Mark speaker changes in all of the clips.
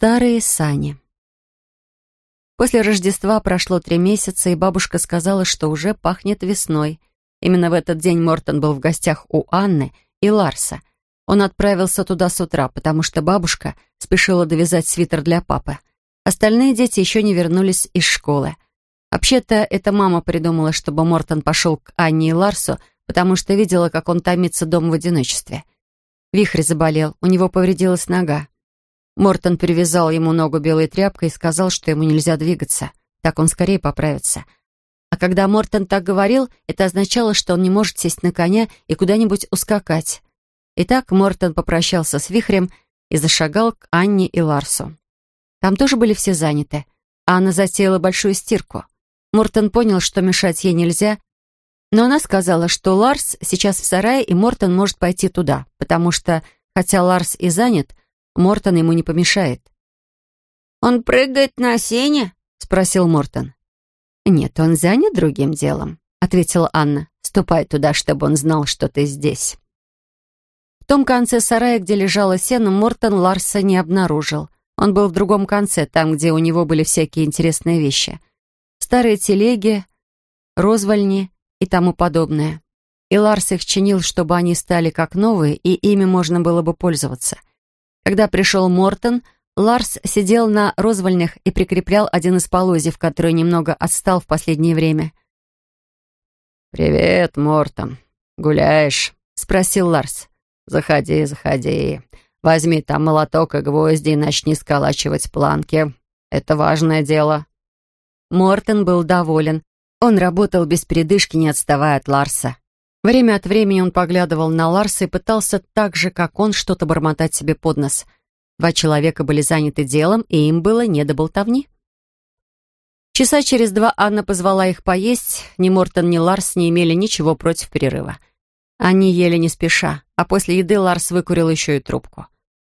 Speaker 1: Старые сани. После Рождества прошло три месяца, и бабушка сказала, что уже пахнет весной. Именно в этот день Мортон был в гостях у Анны и Ларса. Он отправился туда с утра, потому что бабушка спешила довязать свитер для папы. Остальные дети еще не вернулись из школы. Вообще-то, это мама придумала, чтобы Мортон пошел к Анне и Ларсу, потому что видела, как он томится дома в одиночестве. Вихрь заболел, у него повредилась нога. Мортон перевязал ему ногу белой тряпкой и сказал, что ему нельзя двигаться. Так он скорее поправится. А когда Мортон так говорил, это означало, что он не может сесть на коня и куда-нибудь ускакать. Итак, Мортон попрощался с Вихрем и зашагал к Анне и Ларсу. Там тоже были все заняты. Анна затеяла большую стирку. Мортон понял, что мешать ей нельзя, но она сказала, что Ларс сейчас в сарае, и Мортон может пойти туда, потому что, хотя Ларс и занят, Мортон ему не помешает.
Speaker 2: «Он прыгает на сене?» — спросил Мортон.
Speaker 1: «Нет, он занят другим делом», — ответила Анна. «Ступай туда, чтобы он знал, что ты здесь». В том конце сарая, где лежало сено, Мортон Ларса не обнаружил. Он был в другом конце, там, где у него были всякие интересные вещи. Старые телеги, розвальни и тому подобное. И Ларс их чинил, чтобы они стали как новые, и ими можно было бы пользоваться. Когда пришел Мортон, Ларс сидел на розвальнях и прикреплял один из полозьев, который немного отстал в последнее время.
Speaker 3: «Привет, Мортон. Гуляешь?» — спросил Ларс. «Заходи, заходи. Возьми там молоток и гвозди и начни сколачивать планки. Это важное дело».
Speaker 1: Мортон был доволен. Он работал без передышки, не отставая от Ларса. Время от времени он поглядывал на Ларса и пытался так же, как он, что-то бормотать себе под нос. Два человека были заняты делом, и им было не до болтовни. Часа через два Анна позвала их поесть. Ни Мортон, ни Ларс не имели ничего против перерыва. Они ели не спеша, а после еды Ларс выкурил еще и трубку.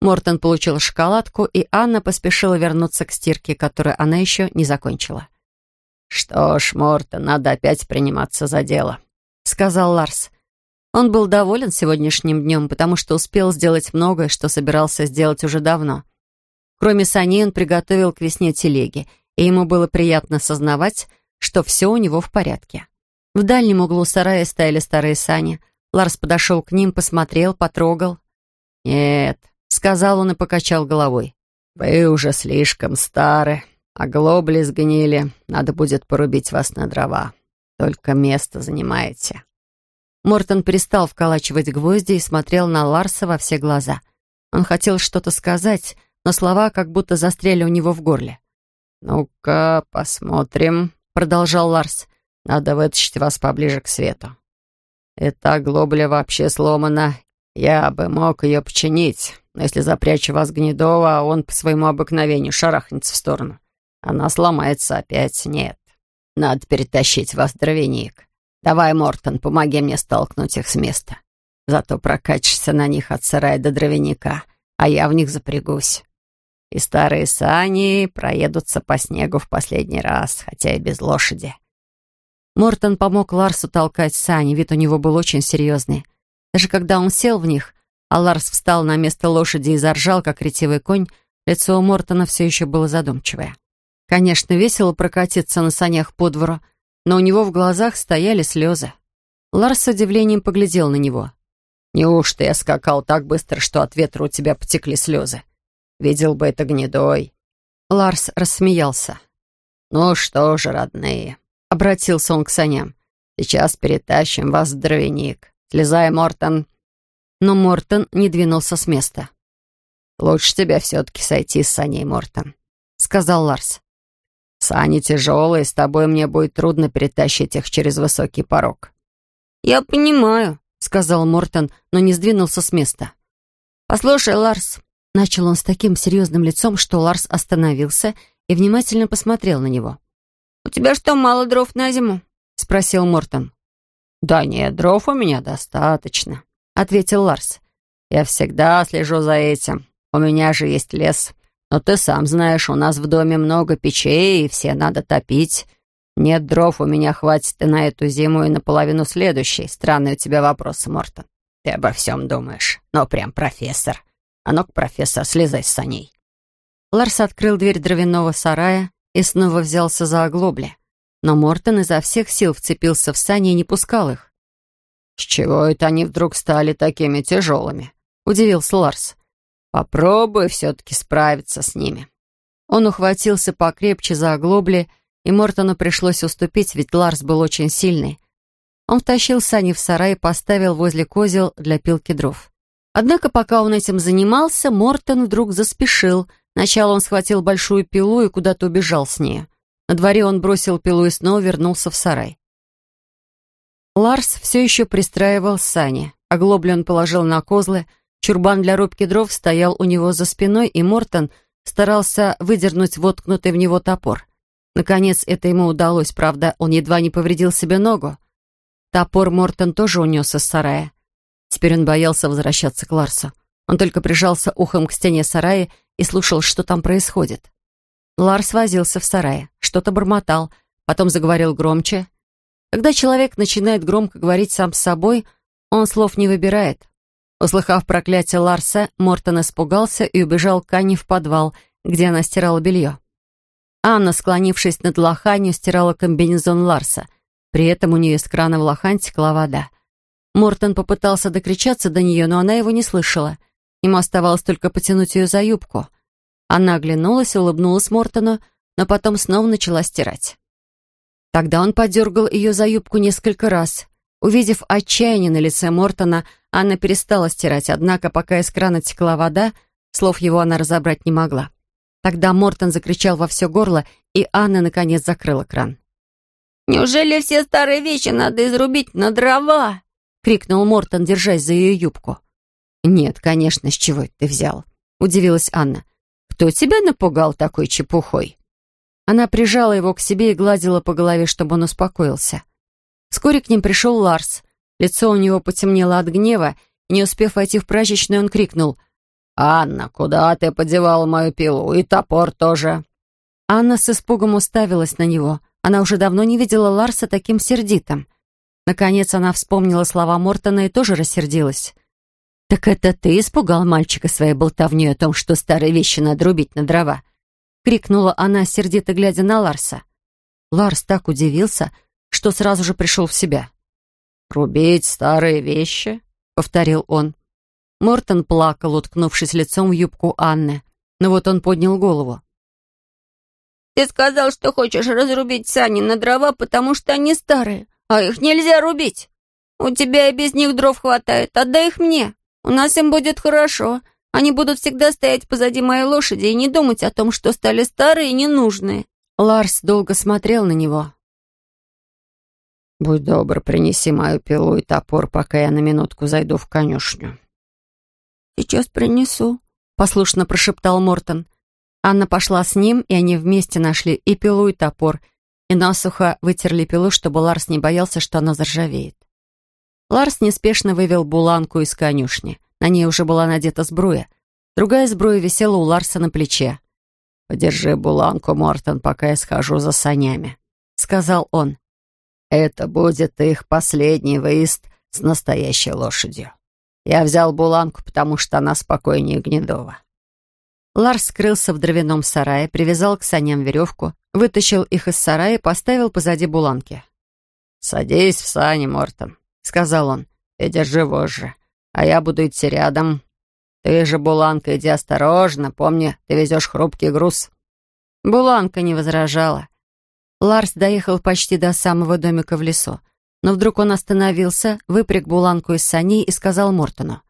Speaker 1: Мортон получил шоколадку, и Анна поспешила вернуться к стирке, которую она еще не закончила.
Speaker 3: «Что ж, Мортон, надо опять приниматься за дело», —
Speaker 1: сказал Ларс. Он был доволен сегодняшним днем, потому что успел сделать многое, что собирался сделать уже давно. Кроме саней, он приготовил к весне телеги, и ему было приятно сознавать, что все у него в порядке. В дальнем углу сарая стояли старые сани. Ларс подошел к ним, посмотрел, потрогал.
Speaker 3: «Нет», — сказал он и покачал головой. «Вы уже слишком стары, а глобли сгнили. Надо будет порубить вас на дрова». Только место занимаете».
Speaker 1: Мортон перестал вколачивать гвозди и смотрел на Ларса во все глаза. Он хотел что-то сказать, но слова как будто застряли у него в горле.
Speaker 3: «Ну-ка, посмотрим», — продолжал Ларс. «Надо вытащить вас поближе к свету. Эта глобля вообще сломана. Я бы мог ее починить, но если запрячь вас гнедого, он по своему обыкновению шарахнется в сторону. Она сломается опять. Нет, надо перетащить вас, дровяник. Давай, Мортон, помоги мне столкнуть их с места. Зато прокачешься на них от сарая до дровяника, а я в них запрягусь. И старые сани проедутся по снегу в последний раз, хотя и без лошади.
Speaker 1: Мортон помог Ларсу толкать сани, вид у него был очень серьезный. Даже когда он сел в них, а Ларс встал на место лошади и заржал, как ретивый конь, лицо у Мортона все еще было задумчивое. Конечно, весело прокатиться на санях по двору, но у него в глазах стояли слезы. Ларс с удивлением поглядел на него.
Speaker 3: «Неужто я скакал так быстро, что от ветра у тебя потекли слезы? Видел бы это гнедой».
Speaker 1: Ларс рассмеялся.
Speaker 3: «Ну что же, родные», — обратился он к саням, «сейчас перетащим вас в дровяник. Слезай, Мортон».
Speaker 1: Но Мортон не двинулся с места.
Speaker 3: «Лучше тебя все-таки сойти с саней, Мортон», — сказал Ларс. Сани тяжелые, с тобой мне будет трудно перетащить их через высокий порог».
Speaker 2: «Я понимаю», —
Speaker 1: сказал Мортон, но не сдвинулся с места.
Speaker 2: «Послушай, Ларс», —
Speaker 1: начал он с таким серьезным лицом, что Ларс остановился и внимательно посмотрел на него.
Speaker 2: «У тебя что, мало дров на зиму?»
Speaker 1: — спросил Мортон.
Speaker 3: «Да нет, дров у меня достаточно», — ответил Ларс. «Я всегда слежу за этим. У меня же есть лес. Но ты сам знаешь, у нас в доме много печей, и все надо топить. Нет дров, у меня хватит и на эту зиму, и на половину следующей. Странный у тебя вопрос, Мортон. Ты обо всем думаешь. Ну, прям профессор. А ну-ка, профессор, слезай с саней.
Speaker 1: Ларс открыл дверь дровяного сарая и снова взялся за оглобли. Но Мортон изо всех сил вцепился в сани и не пускал их.
Speaker 3: «С чего это они вдруг стали такими тяжелыми?» — удивился Ларс. «Попробуй все-таки справиться с ними».
Speaker 1: Он ухватился покрепче за оглобли, и Мортону пришлось уступить, ведь Ларс был очень сильный. Он втащил сани в сарай и поставил возле козел для пилки дров. Однако, пока он этим занимался, Мортон вдруг заспешил. Сначала он схватил большую пилу и куда-то убежал с ней. На дворе он бросил пилу и снова вернулся в сарай. Ларс все еще пристраивал сани. Оглобли он положил на козлы, чурбан для рубки дров стоял у него за спиной, и Мортон старался выдернуть воткнутый в него топор. Наконец, это ему удалось, правда, он едва не повредил себе ногу. Топор Мортон тоже унес из сарая. Теперь он боялся возвращаться к Ларсу. Он только прижался ухом к стене сарая и слушал, что там происходит. Ларс возился в сарае, что-то бормотал, потом заговорил громче. Когда человек начинает громко говорить сам с собой, он слов не выбирает. Услыхав проклятие Ларса, Мортон испугался и убежал к Анне в подвал, где она стирала белье. Анна, склонившись над лоханью, стирала комбинезон Ларса. При этом у нее из крана в лохань текла вода. Мортон попытался докричаться до нее, но она его не слышала. Ему оставалось только потянуть ее за юбку. Она оглянулась, улыбнулась Мортону, но потом снова начала стирать. Тогда он подергал ее за юбку несколько раз. Увидев отчаяние на лице Мортона, Анна перестала стирать, однако, пока из крана текла вода, слов его она разобрать не могла. Тогда Мортон закричал во все горло, и Анна, наконец, закрыла кран.
Speaker 2: «Неужели все старые вещи надо изрубить на дрова?» — крикнул Мортон, держась за ее юбку.
Speaker 1: «Нет, конечно, с чего ты взял?» — удивилась Анна. «Кто тебя напугал такой чепухой?» Она прижала его к себе и гладила по голове, чтобы он успокоился. Вскоре к ним пришел Ларс — Лицо у него потемнело от гнева, и не успев войти в прачечную, он крикнул «Анна, куда ты подевала мою пилу? И топор тоже!» Анна с испугом уставилась на него. Она уже давно не видела Ларса таким сердитым. Наконец она вспомнила слова Мортона и тоже рассердилась. «Так это ты испугал мальчика своей болтовней о том, что старые вещи надо рубить на дрова?» — крикнула она, сердито глядя на Ларса. Ларс так удивился, что сразу же пришел в себя. «Рубить старые вещи?» — повторил он. Мортон плакал, уткнувшись лицом в юбку Анны. Но вот он поднял голову.
Speaker 2: «Ты сказал, что хочешь разрубить сани на дрова, потому что они старые, а их нельзя рубить. У тебя и без них дров хватает, отдай их мне. У нас им будет хорошо. Они будут всегда стоять позади моей лошади и не думать о том, что стали старые и ненужные».
Speaker 1: Ларс долго смотрел на него.
Speaker 3: «Будь добр, принеси мою пилу и топор, пока я на минутку зайду в конюшню».
Speaker 2: «Сейчас принесу», — послушно прошептал Мортон.
Speaker 1: Анна пошла с ним, и они вместе нашли и пилу, и топор, и насухо вытерли пилу, чтобы Ларс не боялся, что она заржавеет. Ларс неспешно вывел буланку из конюшни. На ней уже была надета сбруя. Другая сбруя висела у Ларса на плече.
Speaker 3: «Подержи буланку, Мортон, пока я схожу за санями», — сказал он. Это будет их последний выезд с настоящей лошадью. Я взял буланку, потому что она спокойнее Гнедова.
Speaker 1: Ларс скрылся в дровяном сарае, привязал к саням веревку, вытащил их из сарая и поставил позади буланки.
Speaker 3: «Садись в сани, Мортон», — сказал он, — «и держи вожжи, а я буду идти рядом. Ты же, Буланка, иди осторожно, помни, ты везешь хрупкий груз».
Speaker 1: Буланка не возражала. Ларс доехал почти до самого домика в лесу. Но вдруг он остановился, выпряг буланку из саней и сказал Мортону.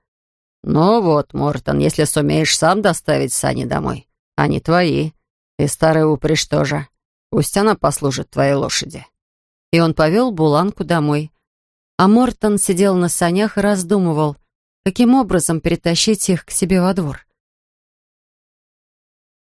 Speaker 3: «Ну вот, Мортон, если сумеешь сам доставить сани домой, они твои. И старый упряжь тоже. Пусть она послужит твоей лошади».
Speaker 1: И он повел буланку домой. А Мортон сидел на санях и раздумывал, каким образом перетащить их к себе во двор.